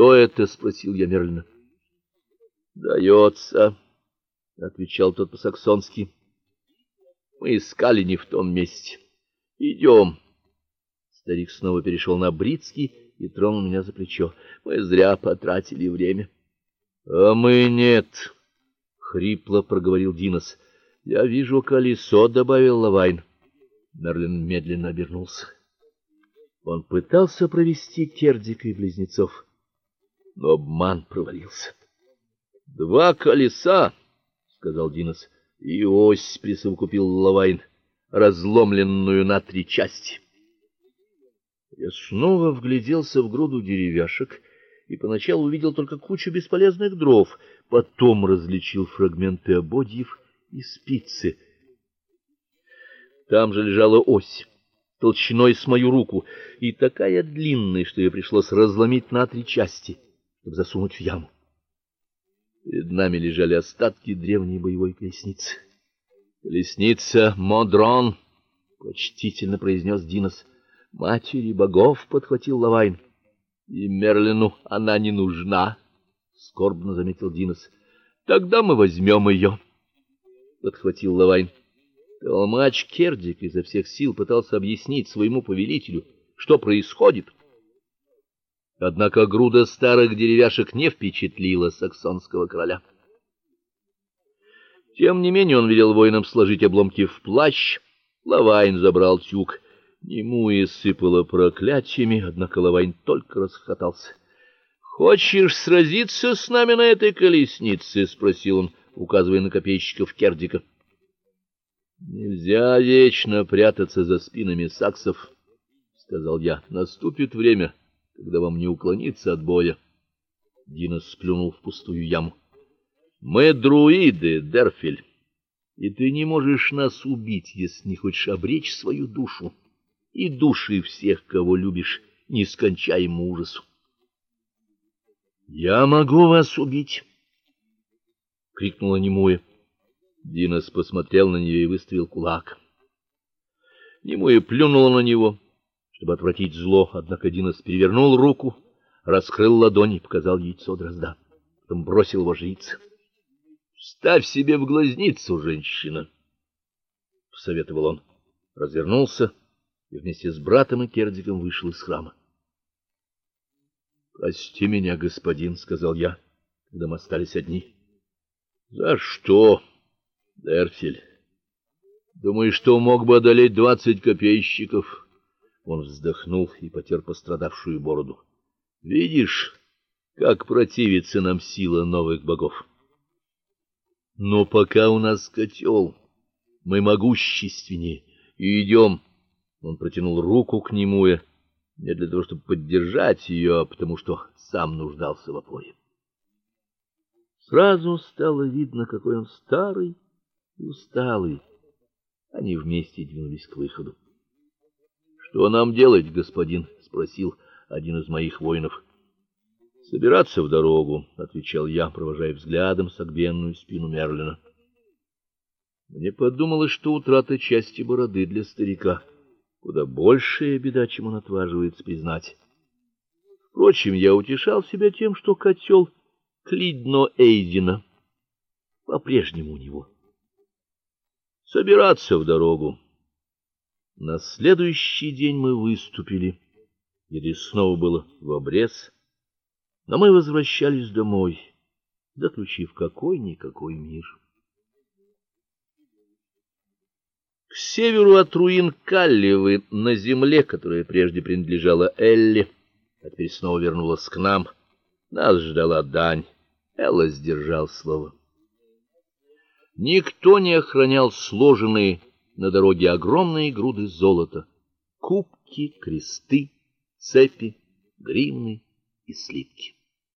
Что это, спросил я Мерлина. Дается, отвечал тот по-саксонски. Мы искали не в том месте. Идем. Старик снова перешел на бритский и тронул меня за плечо. Мы зря потратили время. А мы нет, хрипло проговорил Динос. Я вижу колесо, добавил Лавайн. Мерлин медленно обернулся. Он пытался провести Кердика и близнецов, но обман провалился. Два колеса, сказал Динос. И ось присовокупил Лавайн, разломленную на три части. Я снова вгляделся в груду деревяшек и поначалу увидел только кучу бесполезных дров, потом различил фрагменты ободьев и спицы. Там же лежала ось, толщиной с мою руку, и такая длинная, что ее пришлось разломить на три части, чтобы засунуть в яму. Перед нами лежали остатки древней боевой колесницы. Колесница Модрон, почтительно произнес Динос. Матери богов, подхватил Лавайн. И Мерлину она не нужна, скорбно заметил Динос. Тогда мы возьмем ее, подхватил Лавайн. Толмач Кердик изо всех сил пытался объяснить своему повелителю, что происходит. Однако груда старых деревяшек не впечатлила саксонского короля. Тем не менее он велел воинам сложить обломки в плащ. Лавайн забрал тюк. Ему и сыпало проклятиями, однако Лавайн только расхохотался. Хочешь сразиться с нами на этой колеснице, спросил он, указывая на копейщиков Кердика. Нельзя вечно прятаться за спинами саксов, сказал я. Наступит время, когда вам не уклониться от боя. Дина сплюнул в пустую яму. Мы друиды, Дерфель. И ты не можешь нас убить, если не хочешь обречь свою душу и души всех, кого любишь, нескончаемому ужасу. Я могу вас убить, крикнула Немуя. Динос посмотрел на нее и выставил кулак. Немуя плюнула на него, чтобы отвратить зло, однако Динос перевернул руку, раскрыл ладонь и показал яйцо дрозда, потом бросил его жрице. "Ставь себе в глазницу, женщина", посоветовал он. Развернулся и вместе с братом и Кердиком вышел из храма. "Прости меня, господин", сказал я, когда мы остались одни. "За что?" Дерфель. Думаешь, что мог бы одолеть двадцать копейщиков? Он вздохнул и потер пострадавшую бороду. Видишь, как противится нам сила новых богов. Но пока у нас котел, мы могущественнее и идем. Он протянул руку к нему, и не для того, чтобы поддержать ее, а потому что сам нуждался в опоре. Сразу стало видно, какой он старый и усталый. Они вместе двинулись к выходу. Что нам делать, господин, спросил один из моих воинов. Собираться в дорогу, отвечал я, провожая взглядом согбенную спину Мерлина. Мне подумалось, что утрата части бороды для старика куда большая беда, чем он отваживается признать. Впрочем, я утешал себя тем, что котел Клидно Эйдина по-прежнему у него собираться в дорогу. На следующий день мы выступили. Или снова было в обрез, но мы возвращались домой, заключив какой-никакой мир. К северу от руин Калливы, на земле, которая прежде принадлежала Элли, а теперь снова вернулась к нам, нас ждала дань. Элла сдержал слово. Никто не охранял сложенные на дороге огромные груды золота: кубки, кресты, цепи, гривны и слитки.